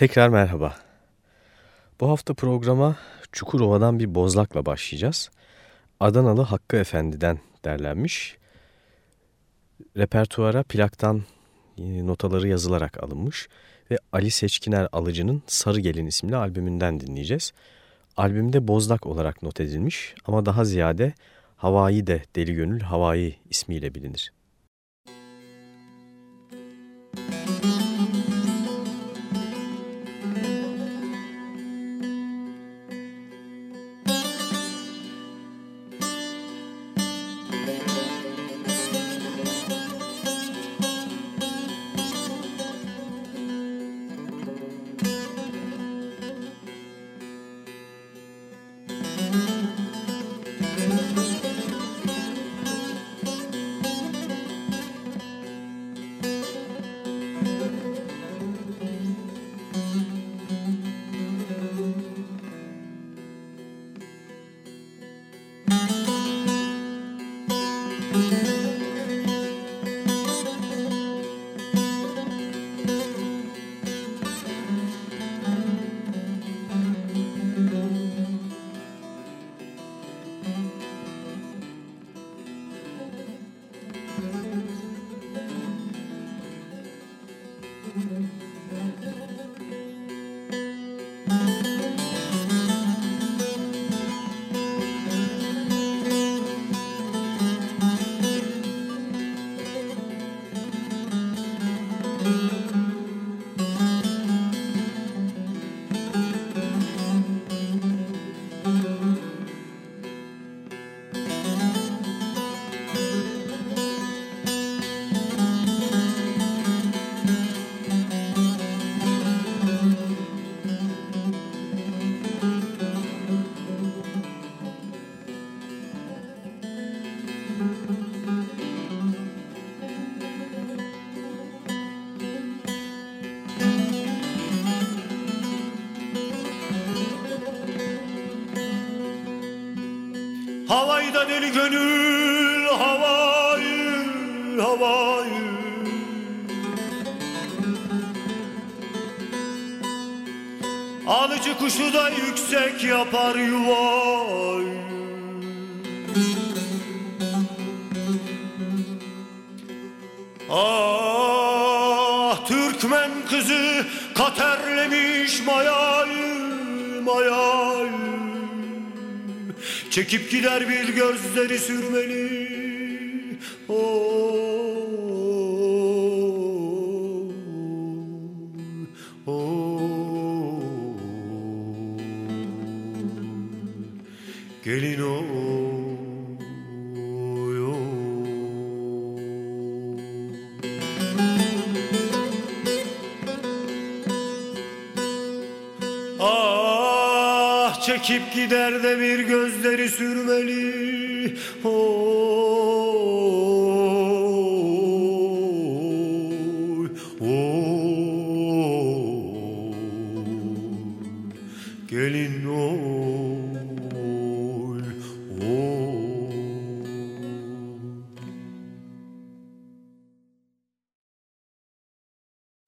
Tekrar merhaba. Bu hafta programa Çukurova'dan bir bozlakla başlayacağız. Adanalı Hakkı Efendi'den derlenmiş. Repertuara plaktan e, notaları yazılarak alınmış ve Ali Seçkiner Alıcı'nın Sarı Gelin isimli albümünden dinleyeceğiz. Albümde bozlak olarak not edilmiş ama daha ziyade Havai de Deli Gönül Havai ismiyle bilinir. Havayda deli gönül havayı havayı Alıcı kuşu da yüksek yapar yuvayı Çekip gider bir gözleri sürmeli Gider de bir gözleri sürmeli Oy, oy. Gelin oy, oy.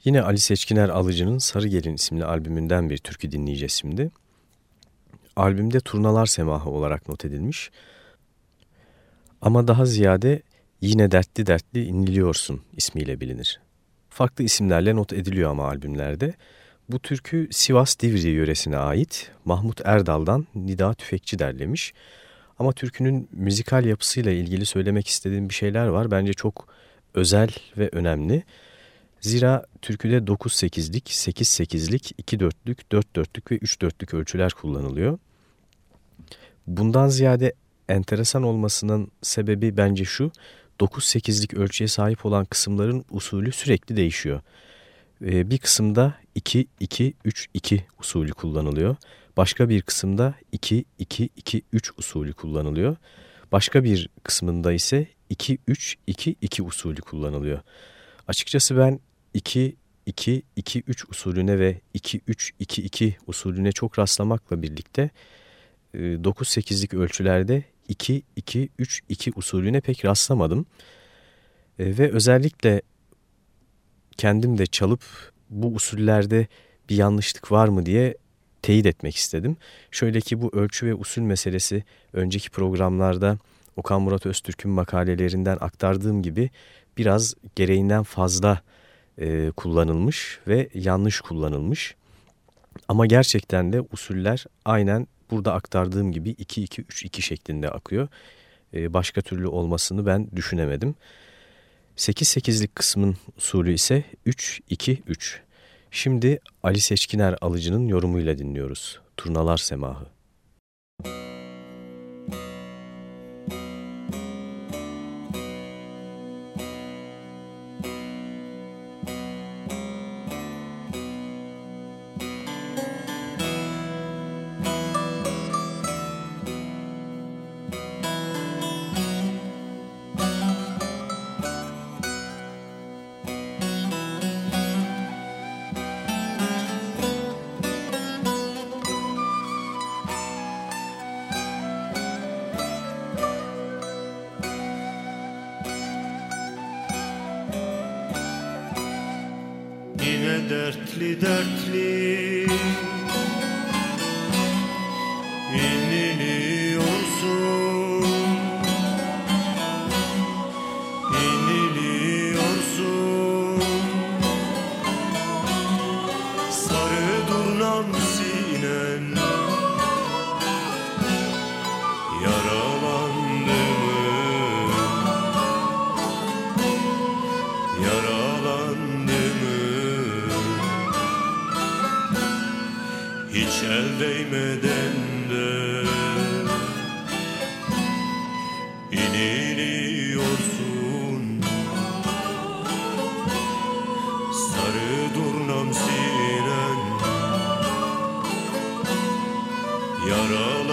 Yine Ali Seçkiner Alıcı'nın Sarı Gelin isimli albümünden bir türkü dinleyeceğiz şimdi. Albümde turnalar semahı olarak not edilmiş. Ama daha ziyade Yine Dertli Dertli İnliliyorsun ismiyle bilinir. Farklı isimlerle not ediliyor ama albümlerde. Bu türkü Sivas Divri yöresine ait Mahmut Erdal'dan Nida Tüfekçi derlemiş. Ama türkünün müzikal yapısıyla ilgili söylemek istediğim bir şeyler var. Bence çok özel ve önemli. Zira türküde 9-8'lik, 8-8'lik, 2-4'lük, 4-4'lük ve 3-4'lük ölçüler kullanılıyor. Bundan ziyade enteresan olmasının sebebi bence şu, 9-8'lik ölçüye sahip olan kısımların usulü sürekli değişiyor. Ee, bir kısımda 2-2-3-2 usulü kullanılıyor. Başka bir kısımda 2-2-2-3 usulü kullanılıyor. Başka bir kısmında ise 2-3-2-2 usulü kullanılıyor. Açıkçası ben 2-2-2-3 usulüne ve 2-3-2-2 usulüne çok rastlamakla birlikte e, 9-8'lik ölçülerde 2-2-3-2 usulüne pek rastlamadım. E, ve özellikle kendim de çalıp bu usullerde bir yanlışlık var mı diye teyit etmek istedim. Şöyle ki bu ölçü ve usul meselesi önceki programlarda Okan Murat Öztürk'ün makalelerinden aktardığım gibi biraz gereğinden fazla e, kullanılmış ve yanlış kullanılmış. Ama gerçekten de usuller aynen burada aktardığım gibi 2-2-3-2 şeklinde akıyor. E, başka türlü olmasını ben düşünemedim. 8-8'lik kısmın usulü ise 3-2-3. Şimdi Ali Seçkiner Alıcı'nın yorumuyla dinliyoruz. Turnalar Semahı. Müzik Not alone.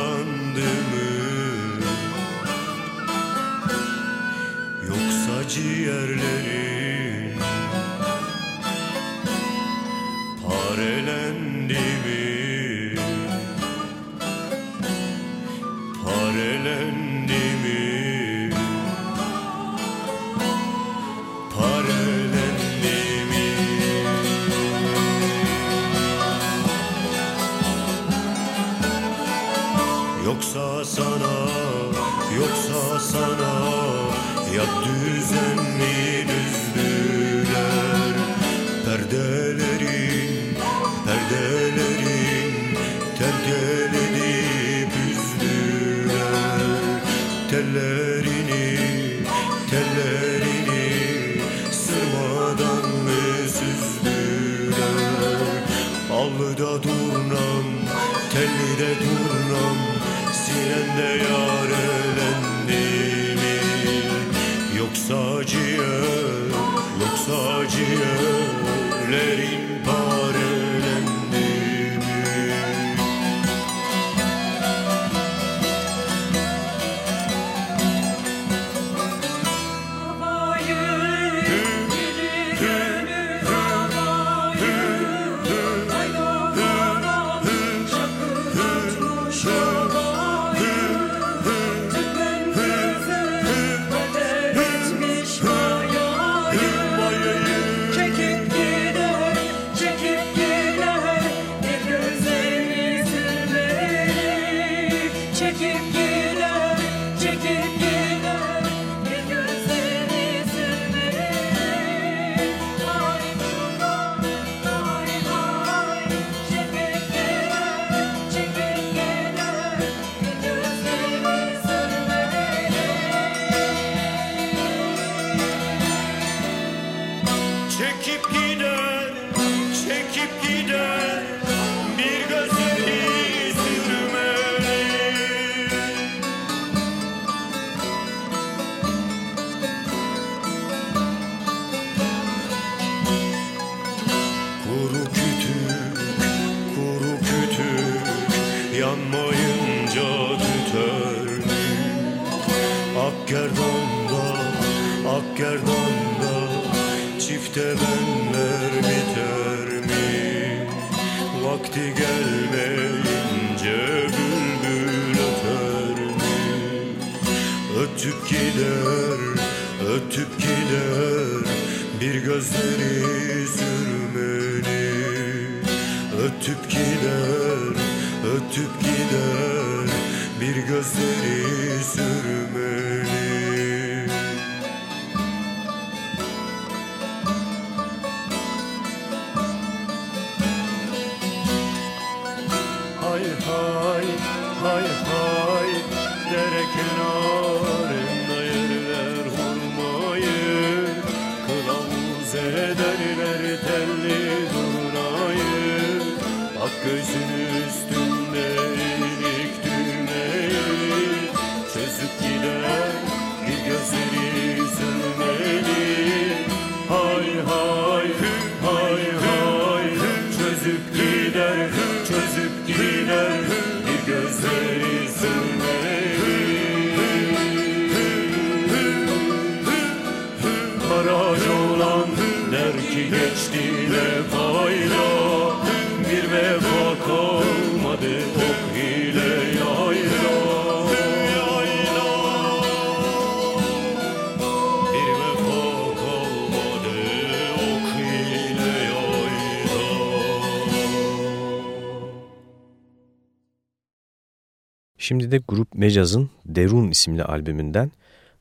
De Grup Mecaz'ın Derun isimli albümünden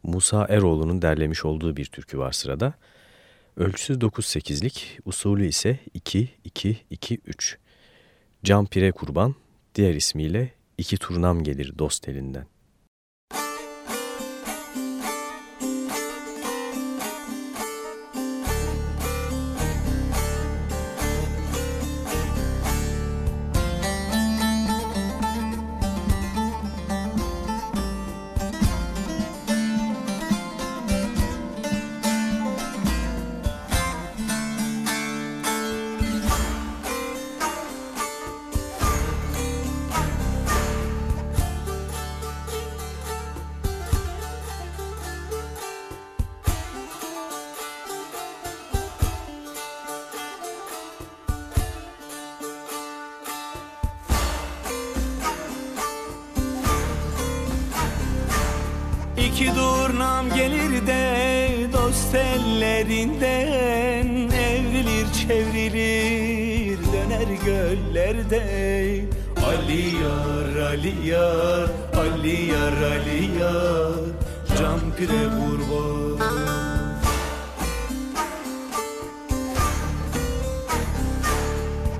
Musa Eroğlu'nun derlemiş olduğu bir türkü var sırada. Ölçüsü 9-8'lik, usulü ise 2-2-2-3. Can Pire Kurban, diğer ismiyle iki turnam gelir dost elinden. İki durnam gelir de dost ellerinden Evrilir çevrilir döner göllerde. Ali yar Ali yar Ali yar Ali yar Can pire kurban.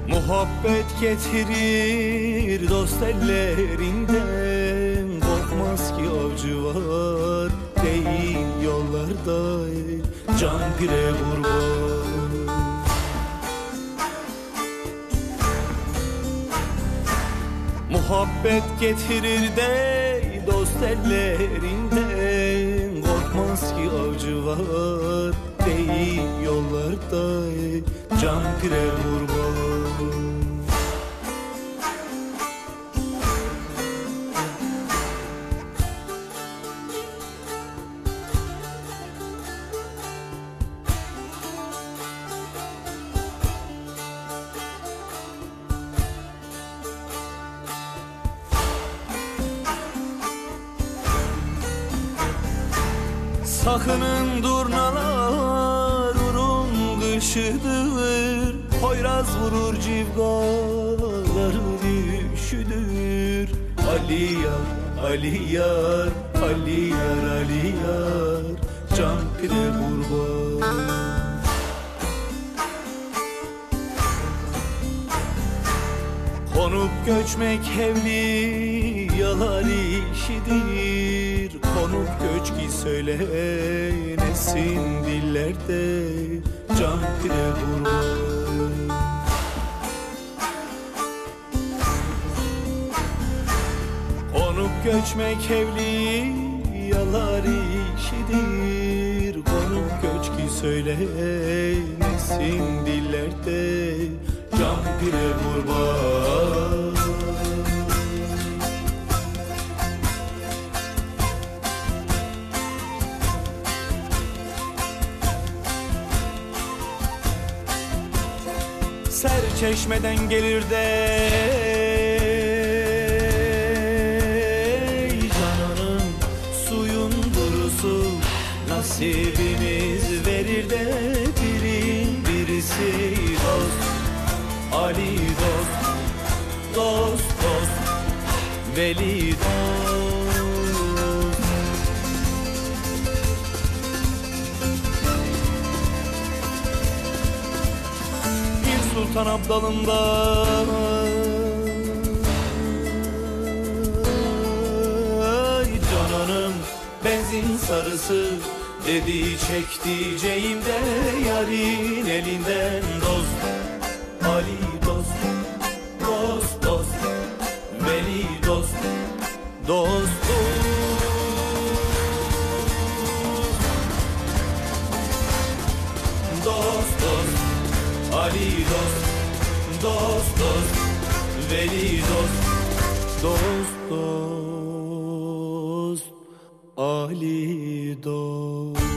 Muhabbet getirir dost ellerinden Can pire kurban Muhabbet getirir de dost ellerinden. Korkmaz ki avcı var değil yollarda Can pire kurban vurur civgaları düşüdür. Ali yar, Ali yar, Ali yar, Ali yar Can pire kurban. Konup göçmek evli yalar işidir. Konup göç ki söylenesin dillerde. Can pire kurban göçmek evli yalar işidir. Konup göç ki söylenesin dillerde. Can pire kurban Ser çeşmeden gelir de veli dost. Bir sultan abdalından cananım benzin sarısı Dedi çekticeğimde yarın elinden dost. Ali Dost Dost dost Ali dost. Dost dost Veli dost. Dost dost Ali dost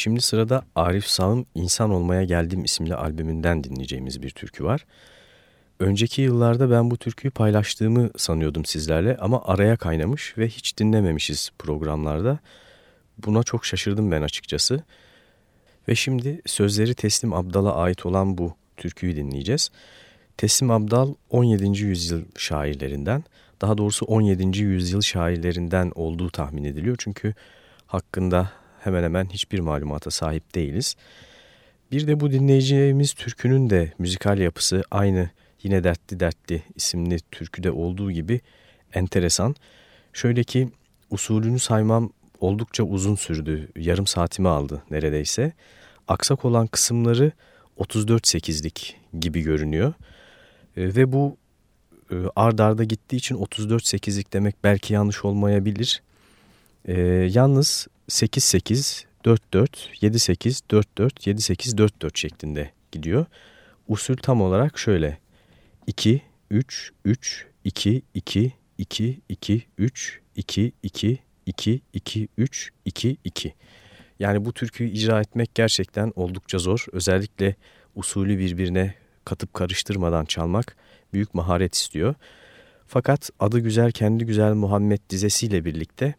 Şimdi sırada Arif Sağ'ın İnsan Olmaya Geldim isimli albümünden dinleyeceğimiz bir türkü var. Önceki yıllarda ben bu türküyü paylaştığımı sanıyordum sizlerle ama araya kaynamış ve hiç dinlememişiz programlarda. Buna çok şaşırdım ben açıkçası. Ve şimdi sözleri Teslim Abdal'a ait olan bu türküyü dinleyeceğiz. Teslim Abdal 17. yüzyıl şairlerinden, daha doğrusu 17. yüzyıl şairlerinden olduğu tahmin ediliyor. Çünkü hakkında hemen hemen hiçbir malumata sahip değiliz. Bir de bu dinleyeceğimiz türkünün de müzikal yapısı aynı Yine Dertli Dertli isimli türküde olduğu gibi enteresan. Şöyle ki usulünü saymam oldukça uzun sürdü. Yarım saatimi aldı neredeyse. Aksak olan kısımları 34-8'lik gibi görünüyor. E, ve bu e, ard arda gittiği için 34-8'lik demek belki yanlış olmayabilir. E, yalnız 8-8, 4-4, 7-8, 4-4, 7-8, 4-4 şeklinde gidiyor. Usul tam olarak şöyle. 2, 3, 3, 2, 2, 2, 2, 3, 2, 2, 2, 2, 3, 2, 2. Yani bu türküyü icra etmek gerçekten oldukça zor. Özellikle usulü birbirine katıp karıştırmadan çalmak büyük maharet istiyor. Fakat adı güzel kendi güzel Muhammed dizesiyle birlikte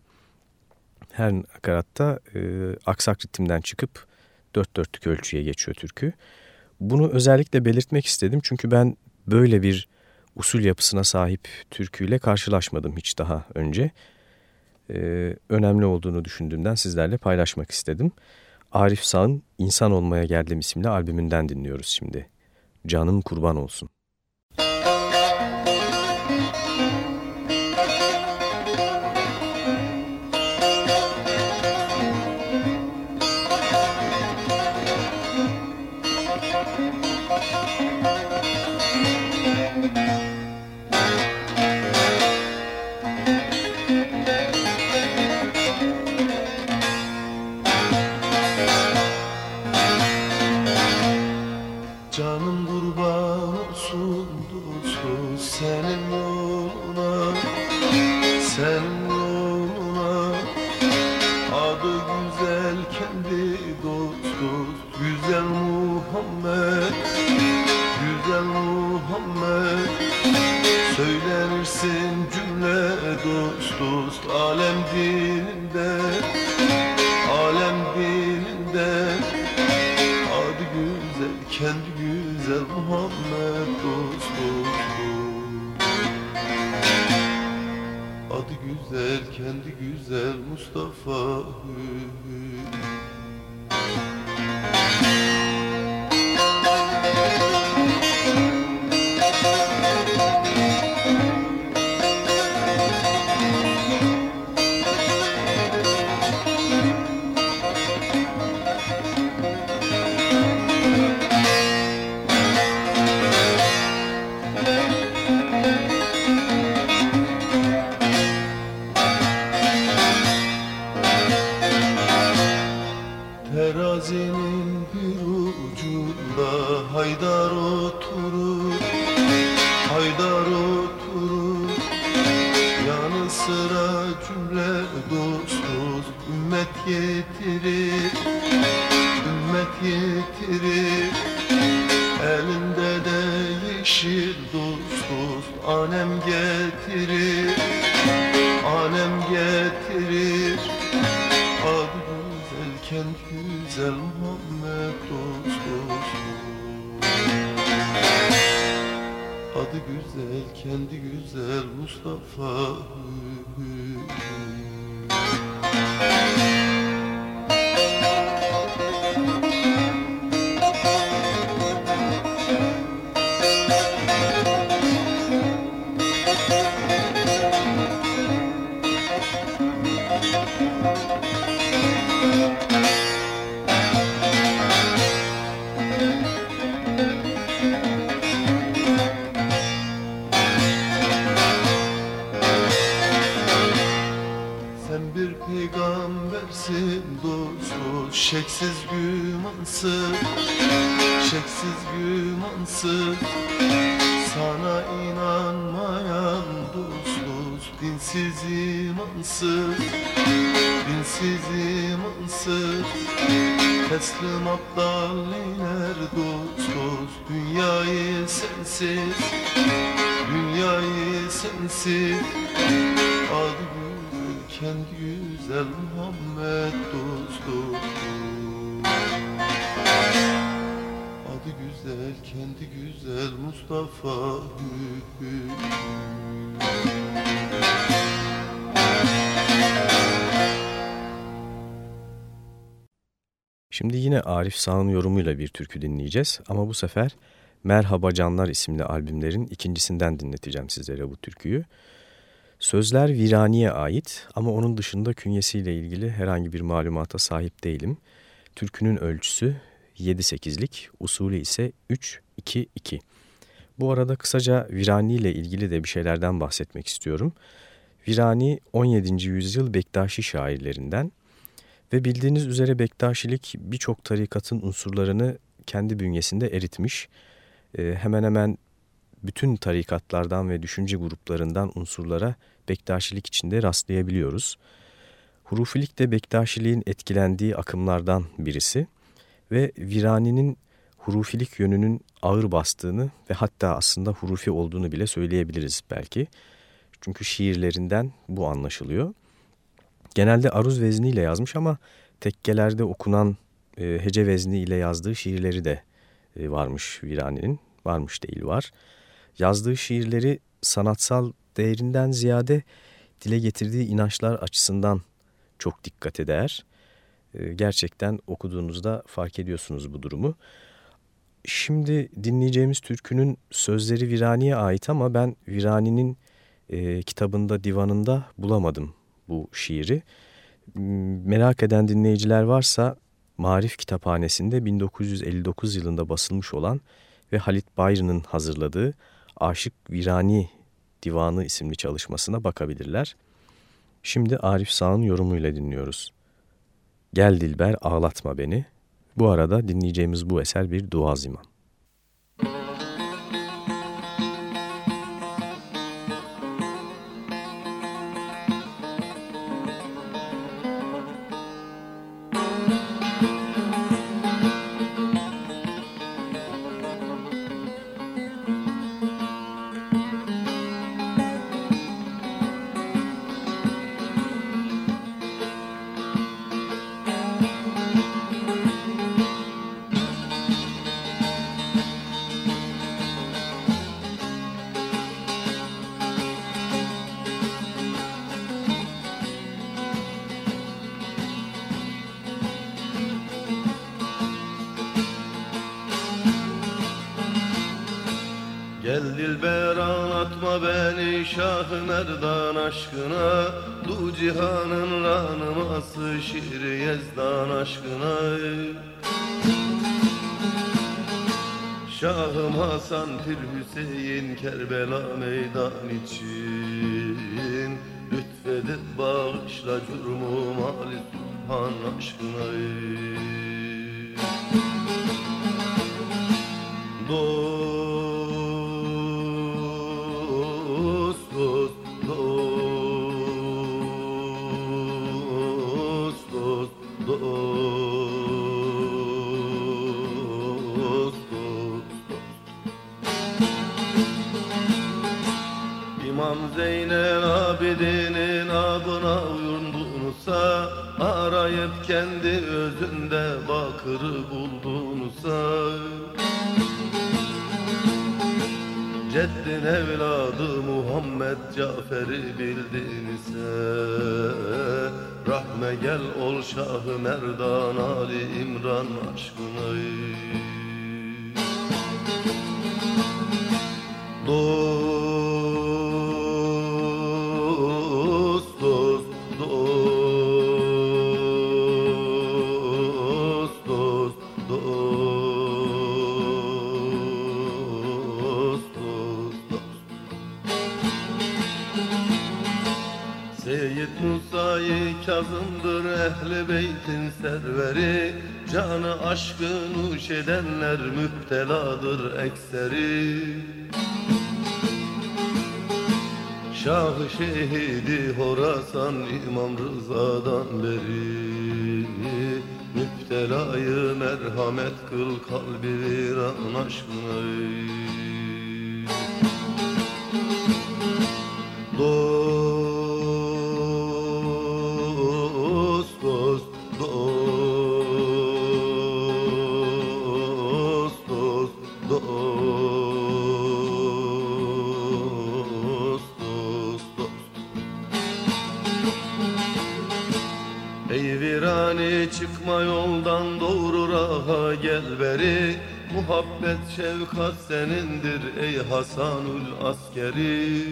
her nakaratta e, aksak ritimden çıkıp dört dörtlük ölçüye geçiyor türkü. Bunu özellikle belirtmek istedim çünkü ben böyle bir usul yapısına sahip türküyle karşılaşmadım hiç daha önce. Ee, önemli olduğunu düşündüğümden sizlerle paylaşmak istedim. Arif Sağ'ın İnsan Olmaya Geldim isimli albümünden dinliyoruz şimdi. Canım kurban olsun. Sana inanmayan dost dost Dinsiz imansız Dinsiz imansız Teslim aptal iner dost dost Dünyayı sensiz. Dünyayı sensiz. Adı güzel, kendi güzel Muhammed dost dost Adı güzel, kendi güzel Mustafa. Şimdi yine Arif Sağ'ın yorumuyla bir türkü dinleyeceğiz ama bu sefer Merhaba Canlar isimli albümlerin ikincisinden dinleteceğim sizlere bu türküyü. Sözler Virani'ye ait ama onun dışında künyesiyle ilgili herhangi bir malumata sahip değilim. Türkünün ölçüsü 7-8'lik, usulü ise 3-2-2. Bu arada kısaca Virani ile ilgili de bir şeylerden bahsetmek istiyorum. Virani 17. yüzyıl Bektaşi şairlerinden ve bildiğiniz üzere Bektaşilik birçok tarikatın unsurlarını kendi bünyesinde eritmiş. Ee, hemen hemen bütün tarikatlardan ve düşünce gruplarından unsurlara Bektaşilik içinde rastlayabiliyoruz. Hurufilik de Bektaşiliğin etkilendiği akımlardan birisi ve Virani'nin hurufilik yönünün ağır bastığını ve hatta aslında hurufi olduğunu bile söyleyebiliriz belki. Çünkü şiirlerinden bu anlaşılıyor. Genelde aruz vezniyle yazmış ama tekkelerde okunan e, hece vezniyle yazdığı şiirleri de e, varmış Virani'nin. Varmış değil var. Yazdığı şiirleri sanatsal değerinden ziyade dile getirdiği inançlar açısından çok dikkate değer. E, gerçekten okuduğunuzda fark ediyorsunuz bu durumu. Şimdi dinleyeceğimiz türkünün sözleri Virani'ye ait ama ben Virani'nin e, kitabında, divanında bulamadım bu şiiri. Merak eden dinleyiciler varsa Marif Kitaphanesi'nde 1959 yılında basılmış olan ve Halit Bayrı'nın hazırladığı Aşık Virani Divanı isimli çalışmasına bakabilirler. Şimdi Arif Sağ'ın yorumuyla dinliyoruz. Gel Dilber ağlatma beni. Bu arada dinleyeceğimiz bu eser bir dua ziman. Şahım Hasan Pir Hüseyin Kerbela meydan için. Lütfedip bağışla cürmüm Ali Subhan aşkına Dost, kendi özünde bakırı buldunsa Ceddin evladı Muhammed Cafer'i bildinse Rahme gel ol Şah-ı Merdan Ali İmran aşkına. Dost, ehli beytin serveri Canı aşkı nuş edenler müpteladır ekseri. Şah şehidi Horasan İmam Rıza'dan beri Müptelayı merhamet kıl kalbi viran aşkına senindir ey Hasanül askeri.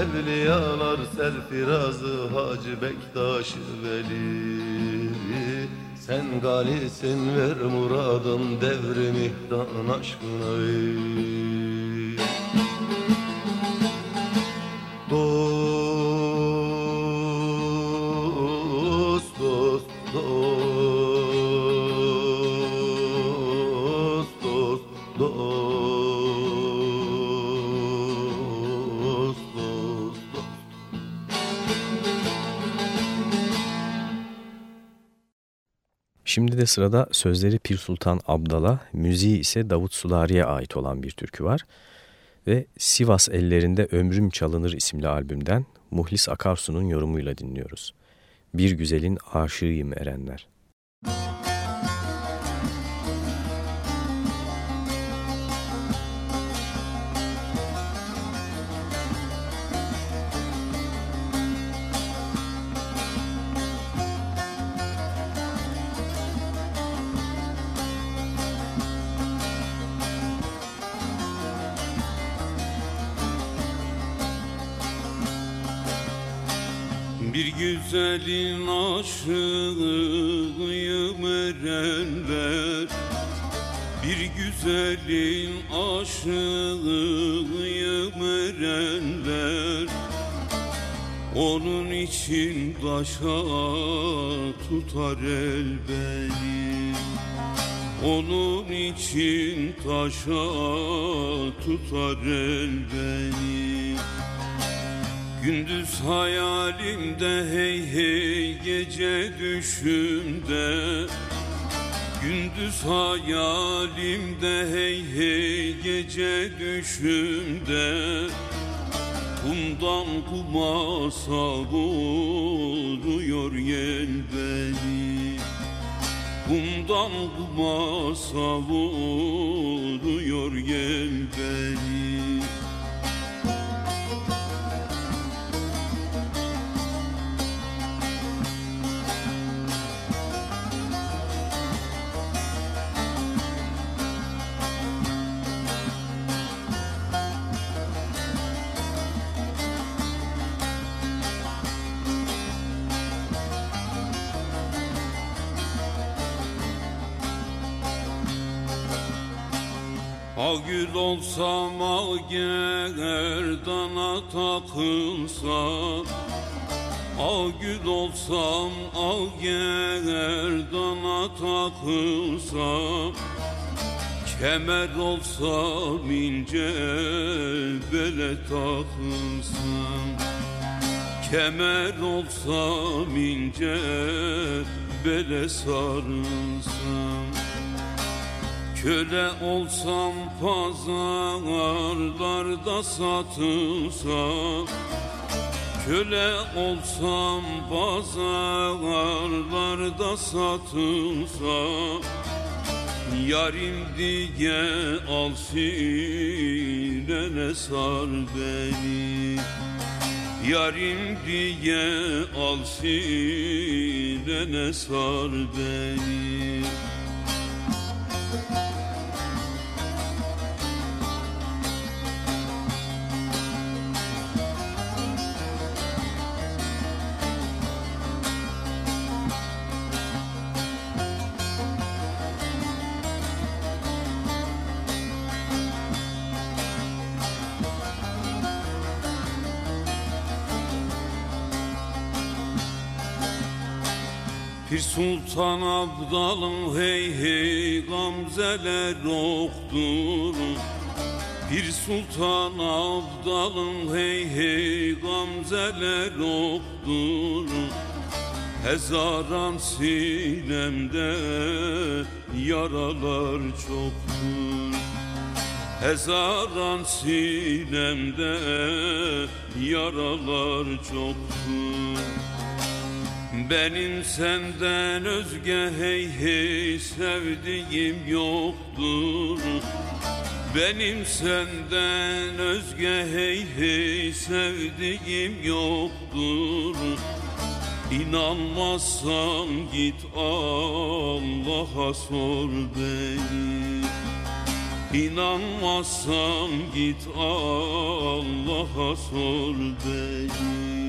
Evliyalar serfirazı Hacı Bektaş Veli. Sen galisin ver muradım devri mihdan aşkına. Dost, Şimdi sırada sözleri Pir Sultan Abdal'a, müziği ise Davut Sulari'ye ait olan bir türkü var. Ve Sivas Ellerinde Ömrüm Çalınır isimli albümden Muhlis Akarsu'nun yorumuyla dinliyoruz. Bir güzelin aşığıyım erenler. Bir güzelin aşığıyım erenler. Bir güzelin aşığıyım erenler. Onun için taşa tutar el beni. Onun için taşa tutar el beni Gündüz hayalimde hey hey gece düşümde. Gündüz hayalimde hey hey gece düşümde. Kumdan kuma savuruyor yel beni. Kumdan kuma savuruyor yel beni Gül olsam al gerdana takılsam. Gül olsam al gerdana takılsam. Kemer olsam ince bele takılsam. Kemer olsam ince bele sarılsam Köle olsam pazarlarda satılsam Köle olsam pazarlarda satılsam Yarim diye al sinene sar beni. Yarim diye al sinene sar beni Pir Sultan Abdal'ın hey hey gamzeler oktur Pir Sultan Abdal'ın hey hey gamzeler oktur Hezaran sinemde yaralar çoktur. Hezaran sinemde yaralar çoktur benim senden özge hey hey sevdiğim yoktur. Benim senden özge hey hey sevdiğim yoktur. İnanmazsan git Allah'a sor beni. İnanmazsan git Allah'a sor beni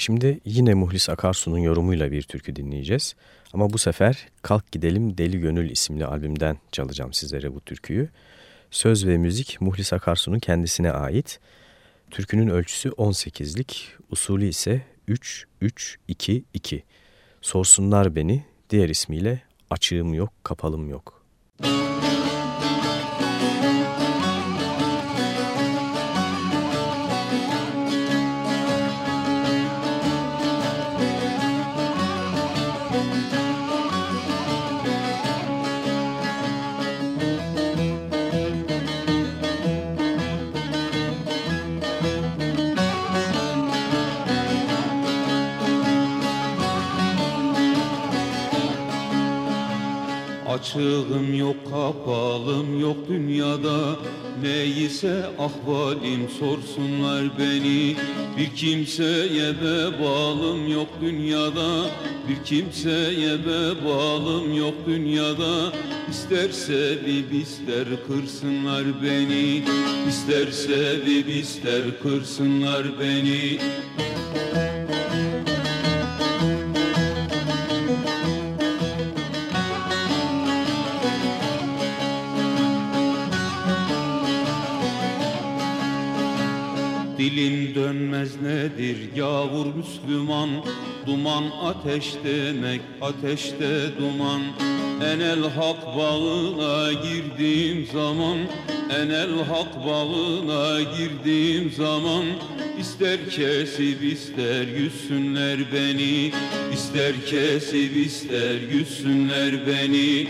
Şimdi yine Muhlis Akarsu'nun yorumuyla bir türkü dinleyeceğiz. Ama bu sefer Kalk Gidelim Deli Gönül isimli albümden çalacağım sizlere bu türküyü. Söz ve müzik Muhlis Akarsu'nun kendisine ait. Türkünün ölçüsü 18'lik, usulü ise 3-3-2-2. Sorsunlar beni, diğer ismiyle Açığım Yok, Kapalım Yok. Açığım yok kapalım yok dünyada. Neyse ahvalim sorsunlar beni. Bir kimseye vebalım yok dünyada. Bir kimseye vebalım yok dünyada. İsterse bir ister kırsınlar beni. İsterse bir ister kırsınlar beni nedir yavur Müslüman? Duman ateş demek ateşte duman. Enel hak bağına girdiğim zaman Enel hak bağına girdiğim zaman. İster kesip ister yüzsünler beni İster kesip ister yüzsünler beni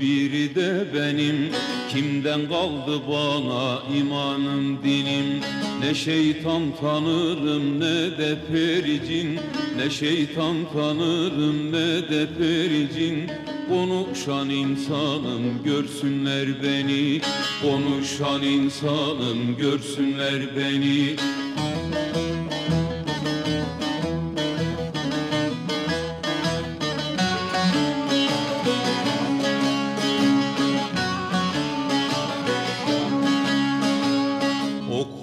biri de benim. Kimden kaldı bana imanım dinim Ne şeytan tanırım ne de pericin. Ne şeytan tanırım ne de pericin. Konuşan insanım görsünler beni. Konuşan insanım görsünler beni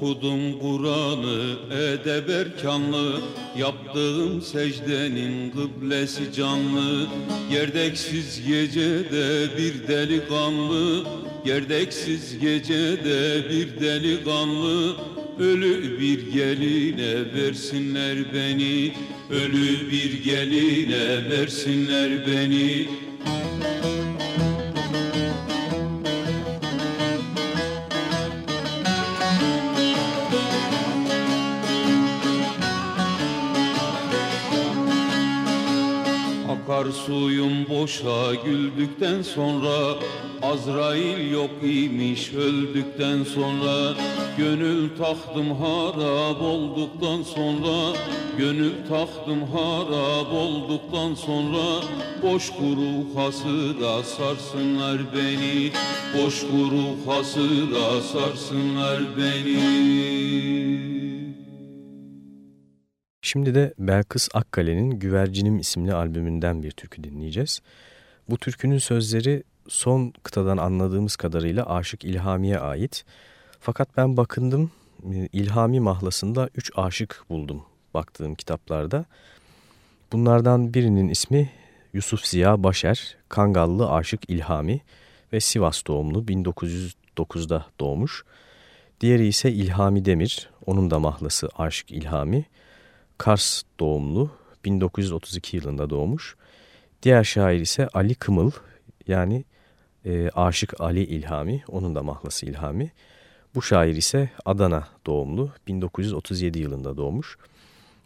Okudum Kur'an'ı edeb erkanlı. Yaptığım secdenin kıblesi canlı. Gerdeksiz gecede bir delikanlı. Gerdeksiz gecede bir delikanlı. Ölü bir geline versinler beni. Ölü bir geline versinler beni suyum boşa güldükten sonra Azrail yok imiş öldükten sonra Gönül tahtım harap olduktan sonra Gönül tahtım harap olduktan sonra Boş kuru hasıra sarsınlar beni Boş kuru hasıra sarsınlar beni Şimdi de Belkıs Akkale'nin Güvercinim isimli albümünden bir türkü dinleyeceğiz. Bu türkünün sözleri son kıtadan anladığımız kadarıyla Aşık İlhami'ye ait. Fakat ben bakındım İlhami mahlasında üç aşık buldum baktığım kitaplarda. Bunlardan birinin ismi Yusuf Ziya Başer, Kangallı Aşık İlhami ve Sivas doğumlu 1909'da doğmuş. Diğeri ise İlhami Demir, onun da mahlası Aşık İlhami. Kars doğumlu 1932 yılında doğmuş. Diğer şair ise Ali Kımıl yani e, Aşık Ali İlhami onun da mahlası İlhami. Bu şair ise Adana doğumlu 1937 yılında doğmuş.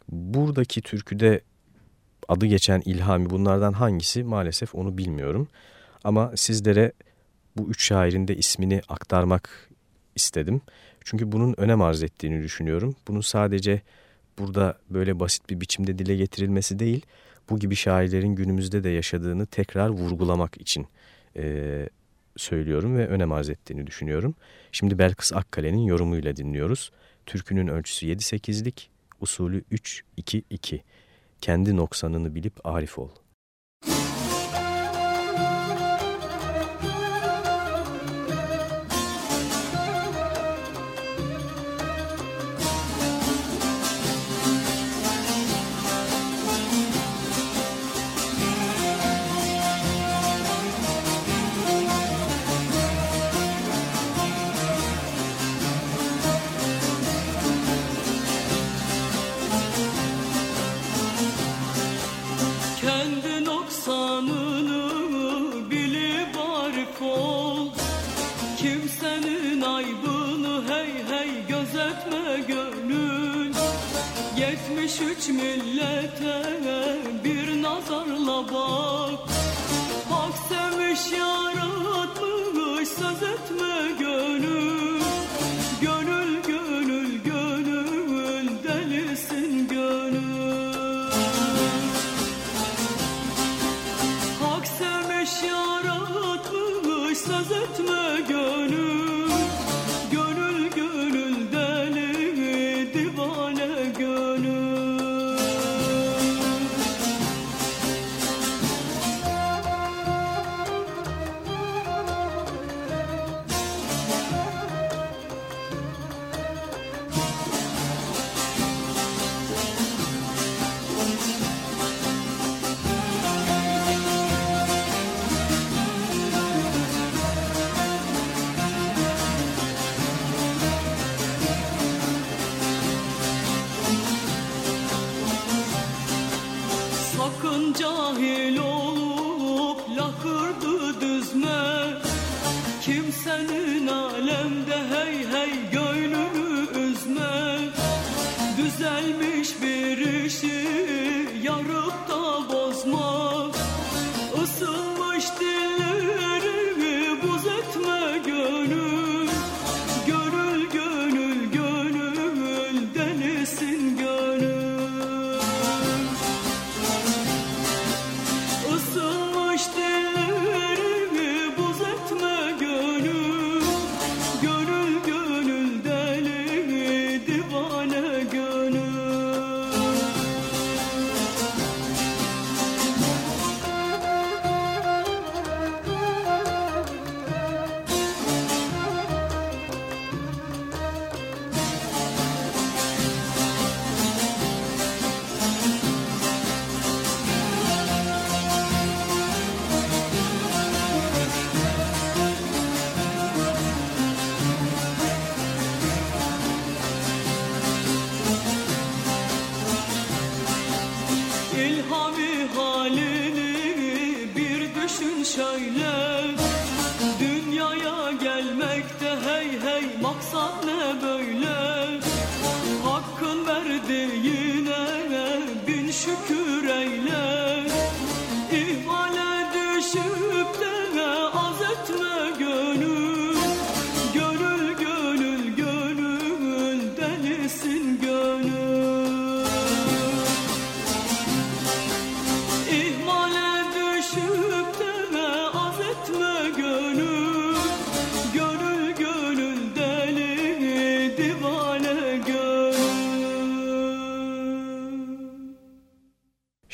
Buradaki türküde adı geçen İlhami bunlardan hangisi maalesef onu bilmiyorum. Ama sizlere bu üç şairin de ismini aktarmak istedim. Çünkü bunun önem arz ettiğini düşünüyorum. Bunu sadece burada böyle basit bir biçimde dile getirilmesi değil, bu gibi şairlerin günümüzde de yaşadığını tekrar vurgulamak için e, söylüyorum ve önem arz ettiğini düşünüyorum. Şimdi Belkıs Akkale'nin yorumuyla dinliyoruz. Türkünün ölçüsü 7-8'lik, usulü 3-2-2. Kendi noksanını bilip arif ol. Millete bir nazarla bak. Hak sevmiş yaratmış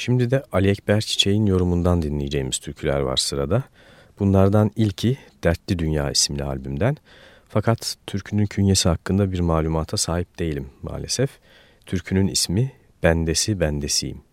Şimdi de Ali Ekber Çiçek'in yorumundan dinleyeceğimiz türküler var sırada. Bunlardan ilki Dertli Dünya isimli albümden. Fakat türkünün künyesi hakkında bir malumata sahip değilim maalesef. Türkünün ismi Bendesi Bendesiyim.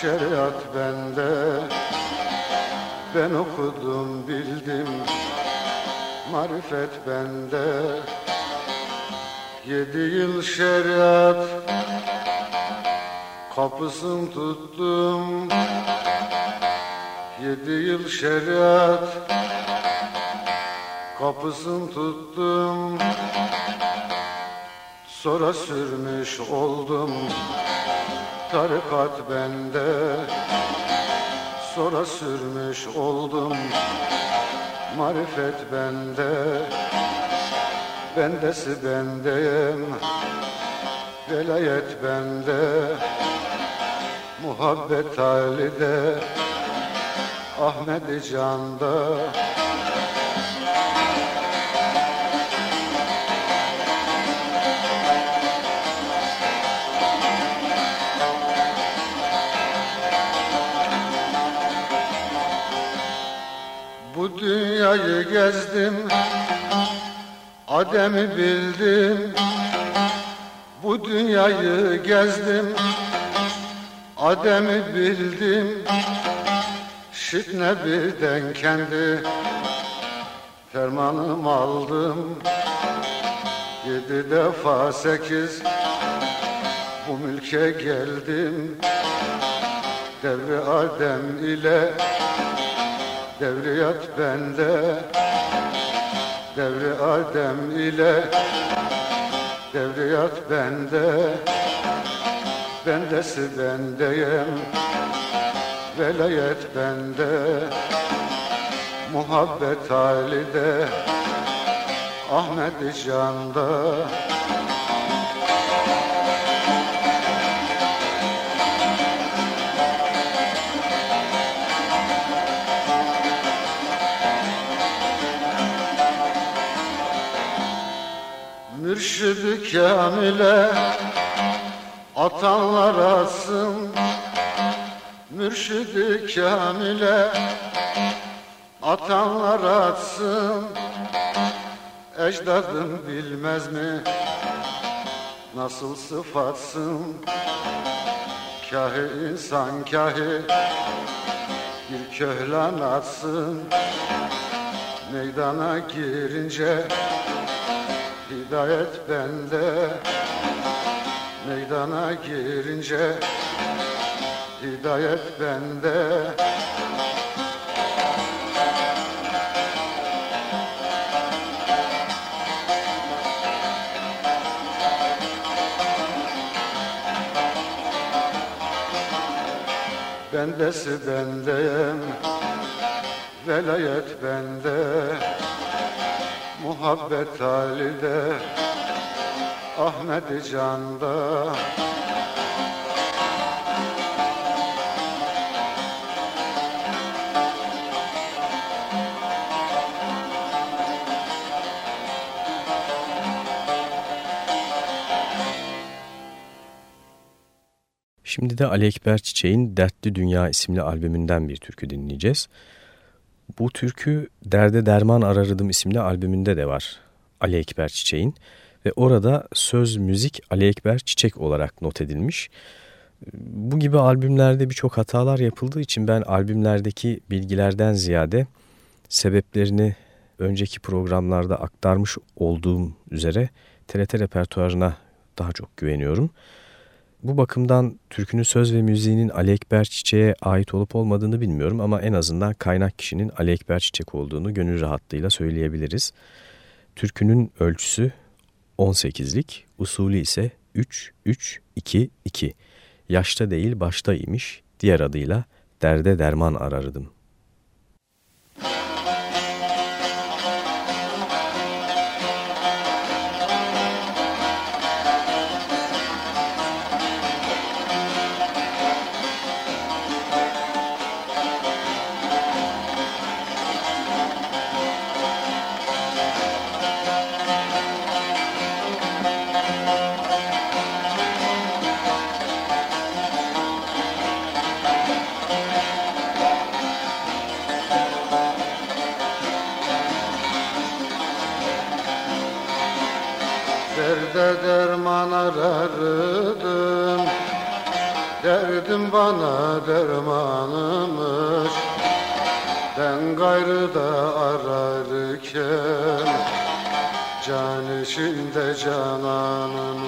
Şeriat bende. Ben okudum bildim Marifet bende. Yedi yıl şeriat Kapısını tuttum. Yedi yıl şeriat Kapısını tuttum. Sonra sürmüş oldum Tarikat bende. Sonra sürmüş oldum Marifet bende. Bendesi bendeyim Velayet bende. Muhabbet halide Ahmet Can'da dünyayı gezdim Adem'i bildim. Bu dünyayı gezdim Adem'i bildim. Şitne birden kendi Fermanım aldım. Yedi defa sekiz Bu mülke geldim. Devri Adem ile Devriyat bende Devri Adem ile. Devriyat bende Bendesi bendeyim. Velayet bende Muhabbet halide. Ahmet Can'da Kamil'e atanlar atsın Mürşid-i Kamil'e atanlar atsın Ecdadım bilmez mi? Nasıl sıfatsın? Kahi insan kahi bir köhlan atsın. Meydana girince Hidayet bende. Meydana girince Hidayet bende. Bendesi bendeyim Velayet bende Muhabbet halide Ahmet Can'da Şimdi de Ali Ekber Çiçek'in Dertli Dünya isimli albümünden bir türkü dinleyeceğiz. Bu türkü Derde Derman Ararıdım isimli albümünde de var Ali Ekber Çiçek'in ve orada söz müzik Ali Ekber Çiçek olarak not edilmiş. Bu gibi albümlerde birçok hatalar yapıldığı için ben albümlerdeki bilgilerden ziyade sebeplerini önceki programlarda aktarmış olduğum üzere TRT repertuarına daha çok güveniyorum. Bu bakımdan türkünün söz ve müziğinin Ali Ekber Çiçek'e ait olup olmadığını bilmiyorum ama en azından kaynak kişinin Ali Ekber Çiçek olduğunu gönül rahatlığıyla söyleyebiliriz. Türkünün ölçüsü 18'lik, usulü ise 3-3-2-2. Yaşta değil başta imiş, diğer adıyla derde derman arardım. Bana dermanımış. Ben gayrı da ararken Can içinde cananımış.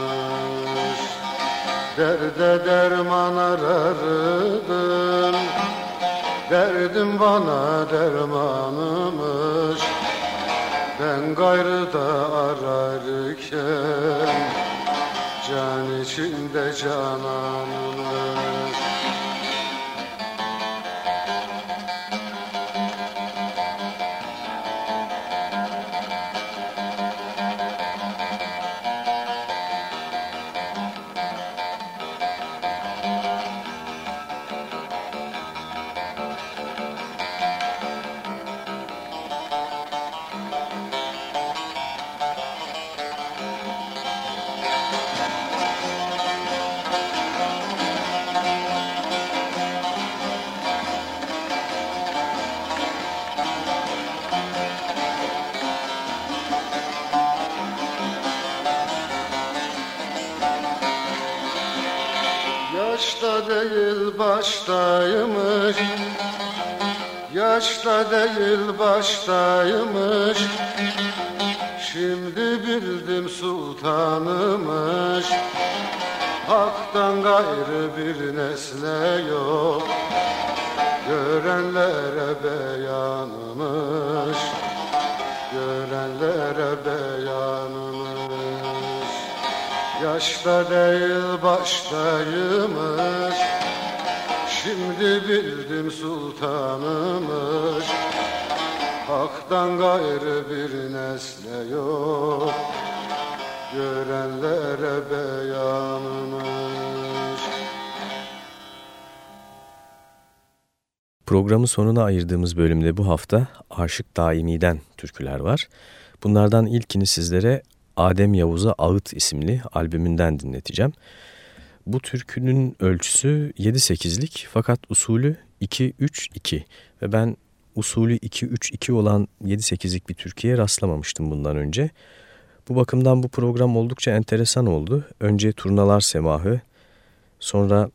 Derde derman arardım Derdim bana dermanımış. Ben gayrı da ararken Can içinde cananımış baştaymış. Yaşta değil baştaymış. Şimdi bildim sultanımış. Hak'tan gayrı bir nesne yok. Görenlere beyanımış. Görenlere beyanımış. Yaşta değil baştaymış Şimdi bildim sultanımış Hak'tan gayrı bir nesne yok Görenlere beyanımış Programın sonuna ayırdığımız bölümde bu hafta Aşık Daimi'den türküler var. Bunlardan ilkini sizlere Adem Yavuz'a Ağıt isimli albümünden dinleteceğim. Bu türkünün ölçüsü 7-8'lik fakat usulü 2-3-2 ve ben usulü 2-3-2 olan 7-8'lik bir türküye rastlamamıştım bundan önce. Bu bakımdan bu program oldukça enteresan oldu. Önce Turnalar Semahı, sonra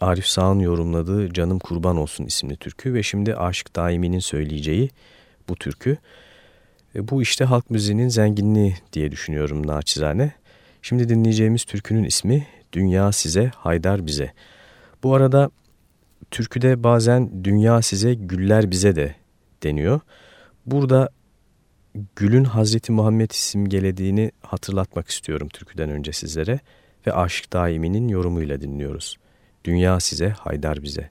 Arif Sağ'ın yorumladığı Canım Kurban Olsun isimli türkü ve şimdi Aşık Daimi'nin söyleyeceği bu türkü. E, bu işte halk müziğinin zenginliği diye düşünüyorum naçizane. Şimdi dinleyeceğimiz türkünün ismi Dünya Size, Haydar Bize. Bu arada türküde bazen Dünya Size, Güller Bize de deniyor. Burada gülün Hazreti Muhammed simgelediğini hatırlatmak istiyorum türküden önce sizlere ve Aşık Daimi'nin yorumuyla dinliyoruz. Dünya size, Haydar bize.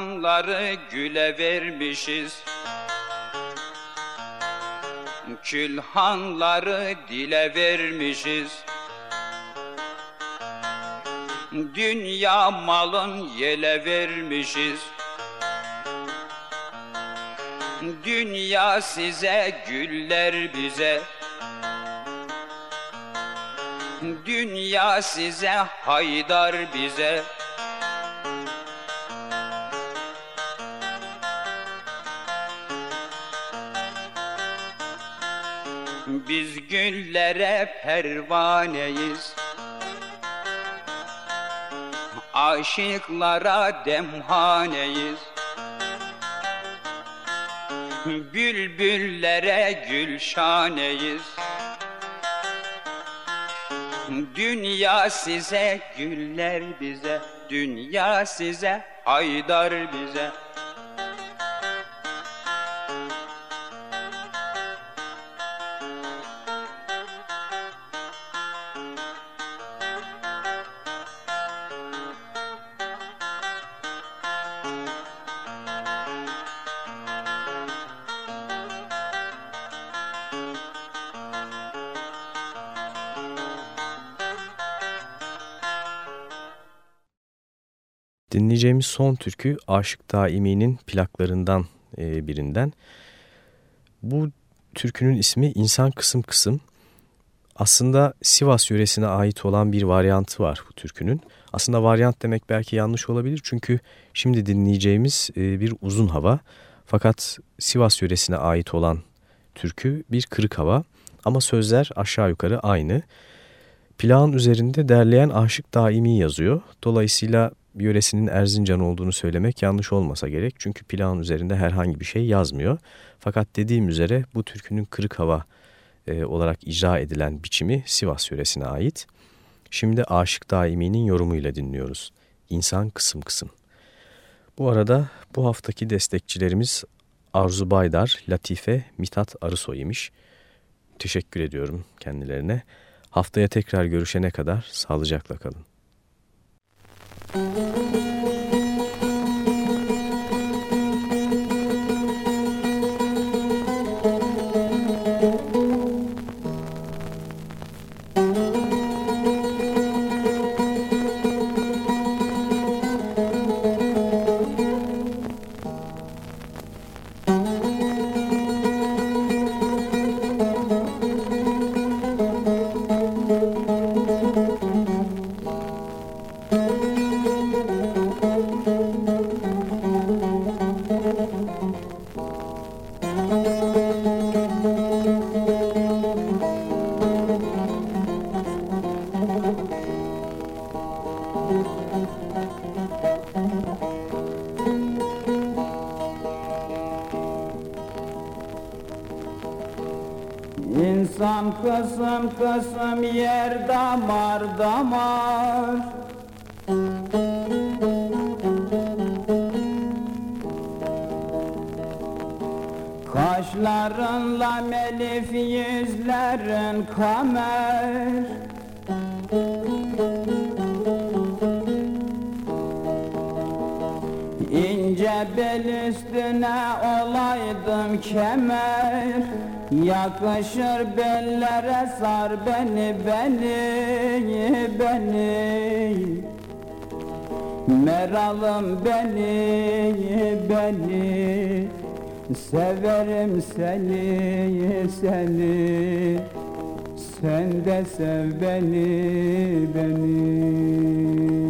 Canları güle vermişiz. Külhanları dile vermişiz. Dünya malın yele vermişiz. Dünya size güller bize. Dünya size haydar bize Biz güllere pervaneyiz. Aşıklara demhaneyiz. Bülbüllere gülşaneyiz. Dünya size güller bize Dünya size haydar bize son türkü Aşık Daimi'nin plaklarından e, birinden. Bu türkünün ismi İnsan Kısım Kısım. Aslında Sivas yöresine ait olan bir varyantı var bu türkünün. Aslında varyant demek belki yanlış olabilir çünkü şimdi dinleyeceğimiz e, bir uzun hava. Fakat Sivas yöresine ait olan türkü bir kırık hava ama sözler aşağı yukarı aynı. Plağın üzerinde derleyen Aşık Daimi yazıyor. Dolayısıyla yöresinin Erzincan olduğunu söylemek yanlış olmasa gerek. Çünkü plağın üzerinde herhangi bir şey yazmıyor. Fakat dediğim üzere bu türkünün kırık hava e, olarak icra edilen biçimi Sivas yöresine ait. Şimdi Aşık Daimi'nin yorumuyla dinliyoruz. İnsan kısım kısım. Bu arada bu haftaki destekçilerimiz Arzu Baydar, Latife, Mithat Arısoy imiş. Teşekkür ediyorum kendilerine. Haftaya tekrar görüşene kadar sağlıcakla kalın. Música Sen de sev beni beni